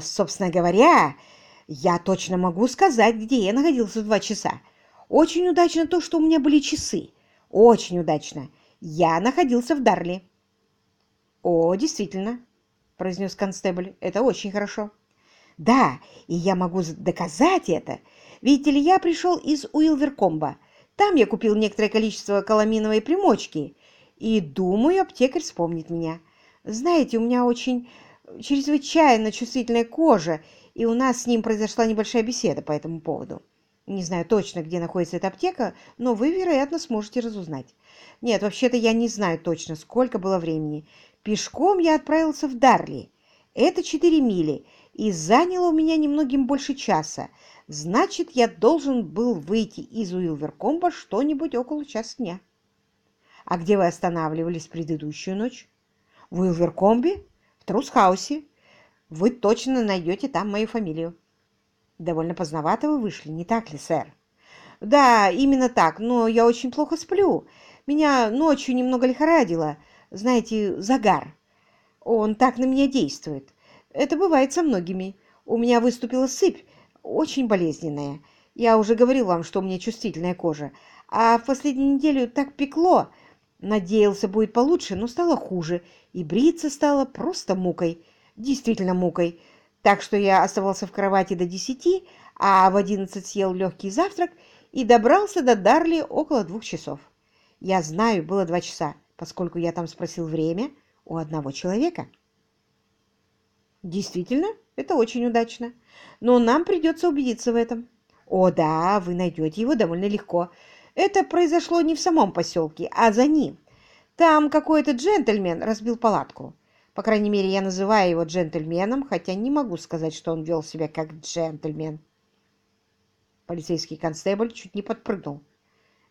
Собственно говоря, я точно могу сказать, где я находился два часа. Очень удачно то, что у меня были часы. Очень удачно. Я находился в Дарли. О, действительно, произнес констебль, это очень хорошо. Да, и я могу доказать это. Видите ли, я пришел из Уилверкомба. Там я купил некоторое количество каламиновой примочки. И думаю, аптекарь вспомнит меня. Знаете, у меня очень чрезвычайно чувствительная кожа, и у нас с ним произошла небольшая беседа по этому поводу. Не знаю точно, где находится эта аптека, но вы, вероятно, сможете разузнать. Нет, вообще-то я не знаю точно, сколько было времени. Пешком я отправился в Дарли. Это четыре мили, и заняло у меня немногим больше часа. Значит, я должен был выйти из Уилверкомба что-нибудь около часа дня. А где вы останавливались предыдущую ночь? В Уилверкомбе? Трусхаусе. Вы точно найдете там мою фамилию. Довольно поздновато вы вышли, не так ли, сэр? Да, именно так, но я очень плохо сплю. Меня ночью немного лихорадило. Знаете, загар. Он так на меня действует. Это бывает со многими. У меня выступила сыпь, очень болезненная. Я уже говорил вам, что у меня чувствительная кожа. А в последнюю неделю так пекло. Надеялся, будет получше, но стало хуже. И бриться стало просто мукой. Действительно мукой. Так что я оставался в кровати до десяти, а в одиннадцать съел легкий завтрак и добрался до Дарли около двух часов. Я знаю, было два часа, поскольку я там спросил время у одного человека. Действительно, это очень удачно. Но нам придется убедиться в этом. О, да, вы найдете его довольно легко. Это произошло не в самом поселке, а за ним. Там какой-то джентльмен разбил палатку. По крайней мере, я называю его джентльменом, хотя не могу сказать, что он вел себя как джентльмен. Полицейский констебль чуть не подпрыгнул.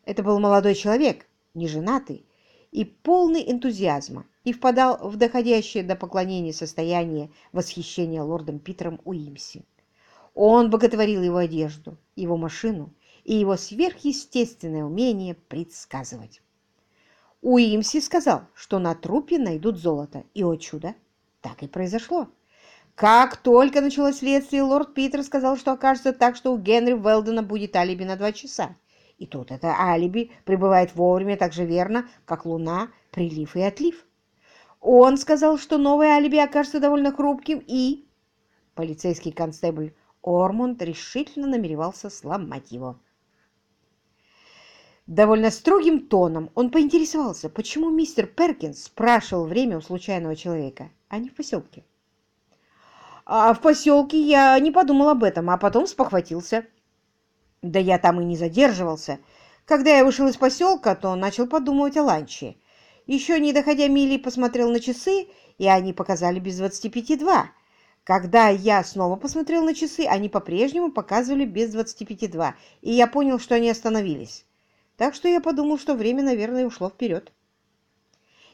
Это был молодой человек, не женатый, и полный энтузиазма, и впадал в доходящее до поклонения состояние восхищения лордом Питером Уимси. Он боготворил его одежду, его машину и его сверхъестественное умение предсказывать. Уимси сказал, что на трупе найдут золото, и, о чудо, так и произошло. Как только началось следствие, лорд Питер сказал, что окажется так, что у Генри Велдена будет алиби на два часа. И тут это алиби пребывает вовремя так же верно, как луна, прилив и отлив. Он сказал, что новое алиби окажется довольно хрупким, и... Полицейский констебль Ормонд решительно намеревался сломать его. Довольно строгим тоном он поинтересовался, почему мистер Перкинс спрашивал время у случайного человека, а не в поселке. А в поселке я не подумал об этом, а потом спохватился. Да я там и не задерживался. Когда я вышел из поселка, то начал подумывать о ланче. Еще не доходя мили, посмотрел на часы, и они показали без двадцати пяти два. Когда я снова посмотрел на часы, они по-прежнему показывали без двадцати пяти два, и я понял, что они остановились так что я подумал, что время, наверное, ушло вперед.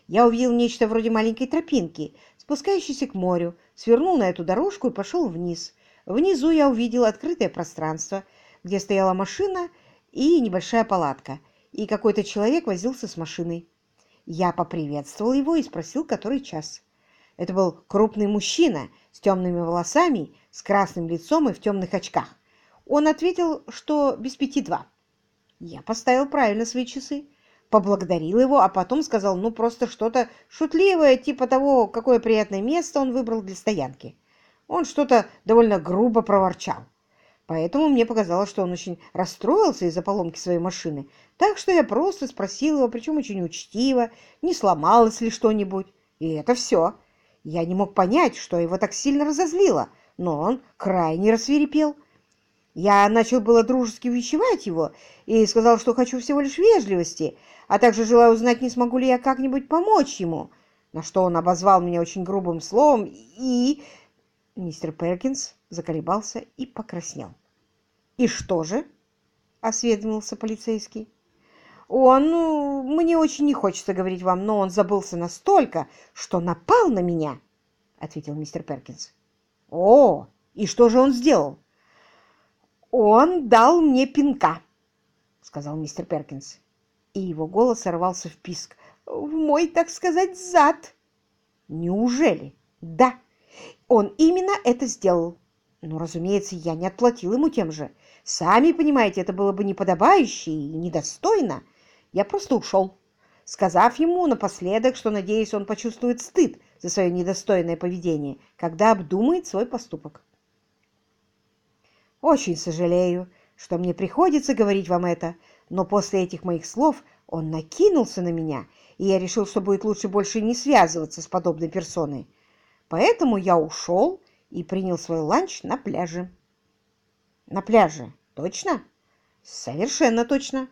Я увидел нечто вроде маленькой тропинки, спускающейся к морю, свернул на эту дорожку и пошел вниз. Внизу я увидел открытое пространство, где стояла машина и небольшая палатка, и какой-то человек возился с машиной. Я поприветствовал его и спросил, который час. Это был крупный мужчина с темными волосами, с красным лицом и в темных очках. Он ответил, что без пяти два. Я поставил правильно свои часы, поблагодарил его, а потом сказал, ну, просто что-то шутливое, типа того, какое приятное место он выбрал для стоянки. Он что-то довольно грубо проворчал. Поэтому мне показалось, что он очень расстроился из-за поломки своей машины. Так что я просто спросил его, причем очень учтиво, не сломалось ли что-нибудь. И это все. Я не мог понять, что его так сильно разозлило, но он крайне рассверепел. Я начал было дружески увещевать его и сказал, что хочу всего лишь вежливости, а также желаю узнать, не смогу ли я как-нибудь помочь ему, на что он обозвал меня очень грубым словом и... Мистер Перкинс заколебался и покраснел. «И что же?» — осведомился полицейский. «Он... Ну, мне очень не хочется говорить вам, но он забылся настолько, что напал на меня», — ответил мистер Перкинс. «О, и что же он сделал?» «Он дал мне пинка», — сказал мистер Перкинс. И его голос сорвался в писк. «В мой, так сказать, зад». «Неужели?» «Да, Он именно это сделал. Но, разумеется, я не отплатил ему тем же. Сами понимаете, это было бы неподобающе и недостойно. Я просто ушел, сказав ему напоследок, что, надеюсь, он почувствует стыд за свое недостойное поведение, когда обдумает свой поступок. Очень сожалею, что мне приходится говорить вам это, но после этих моих слов он накинулся на меня, и я решил, что будет лучше больше не связываться с подобной персоной. Поэтому я ушел и принял свой ланч на пляже. На пляже? Точно? Совершенно точно.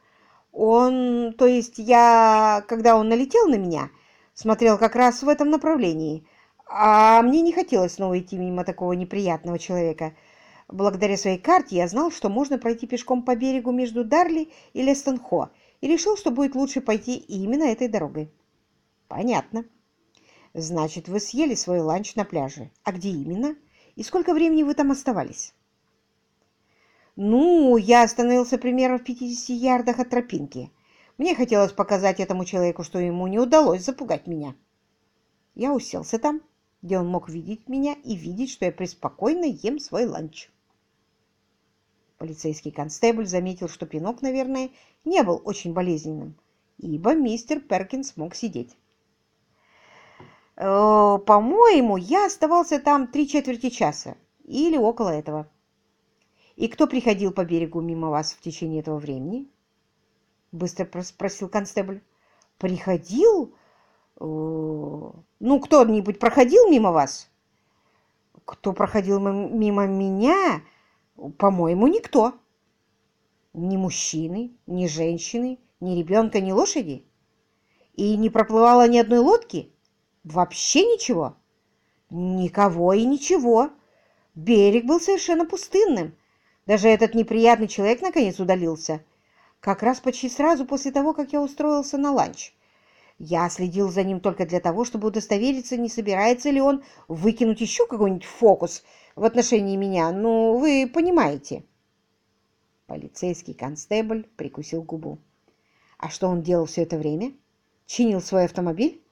Он, то есть я, когда он налетел на меня, смотрел как раз в этом направлении, а мне не хотелось снова идти мимо такого неприятного человека. Благодаря своей карте я знал, что можно пройти пешком по берегу между Дарли и Лестенхо, и решил, что будет лучше пойти именно этой дорогой. Понятно. Значит, вы съели свой ланч на пляже. А где именно? И сколько времени вы там оставались? Ну, я остановился примерно в 50 ярдах от тропинки. Мне хотелось показать этому человеку, что ему не удалось запугать меня. Я уселся там, где он мог видеть меня и видеть, что я преспокойно ем свой ланч. Полицейский констебль заметил, что пинок, наверное, не был очень болезненным, ибо мистер Перкинс мог сидеть. Э, по-моему, я оставался там три четверти часа или около этого. И кто приходил по берегу мимо вас в течение этого времени? Быстро спросил констебль. Приходил? Э, ну, кто-нибудь проходил мимо вас? Кто проходил мимо меня? По-моему, никто. Ни мужчины, ни женщины, ни ребенка, ни лошади. И не проплывало ни одной лодки? Вообще ничего? Никого и ничего. Берег был совершенно пустынным. Даже этот неприятный человек наконец удалился. Как раз почти сразу после того, как я устроился на ланч. Я следил за ним только для того, чтобы удостовериться, не собирается ли он выкинуть еще какой-нибудь фокус в отношении меня. Ну, вы понимаете. Полицейский констебль прикусил губу. А что он делал все это время? Чинил свой автомобиль?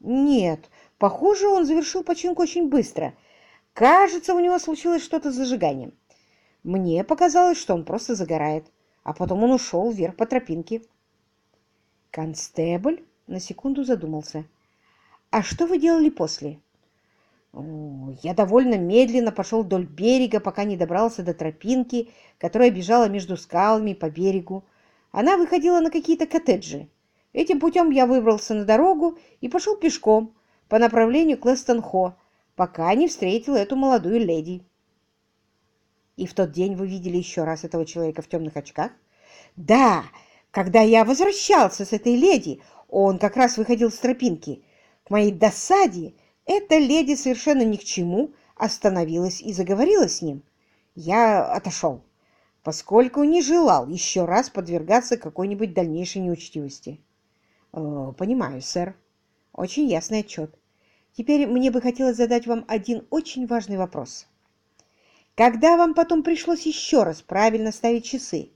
Нет, похоже, он завершил починку очень быстро. Кажется, у него случилось что-то с зажиганием. Мне показалось, что он просто загорает, а потом он ушел вверх по тропинке. Констебль на секунду задумался. «А что вы делали после?» Я довольно медленно пошел вдоль берега, пока не добрался до тропинки, которая бежала между скалами по берегу. Она выходила на какие-то коттеджи. Этим путем я выбрался на дорогу и пошел пешком по направлению к Лестон-Хо, пока не встретил эту молодую леди. И в тот день вы видели еще раз этого человека в темных очках? Да, когда я возвращался с этой леди, он как раз выходил с тропинки. К моей досаде эта леди совершенно ни к чему остановилась и заговорила с ним. Я отошел, поскольку не желал еще раз подвергаться какой-нибудь дальнейшей неучтивости. Э, понимаю, сэр. Очень ясный отчет. Теперь мне бы хотелось задать вам один очень важный вопрос. Когда вам потом пришлось еще раз правильно ставить часы,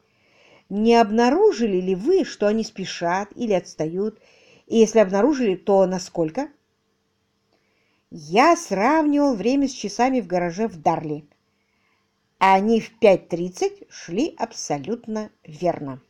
не обнаружили ли вы, что они спешат или отстают, и если обнаружили, то насколько? Я сравнивал время с часами в гараже в Дарли. Они в 5.30 шли абсолютно верно.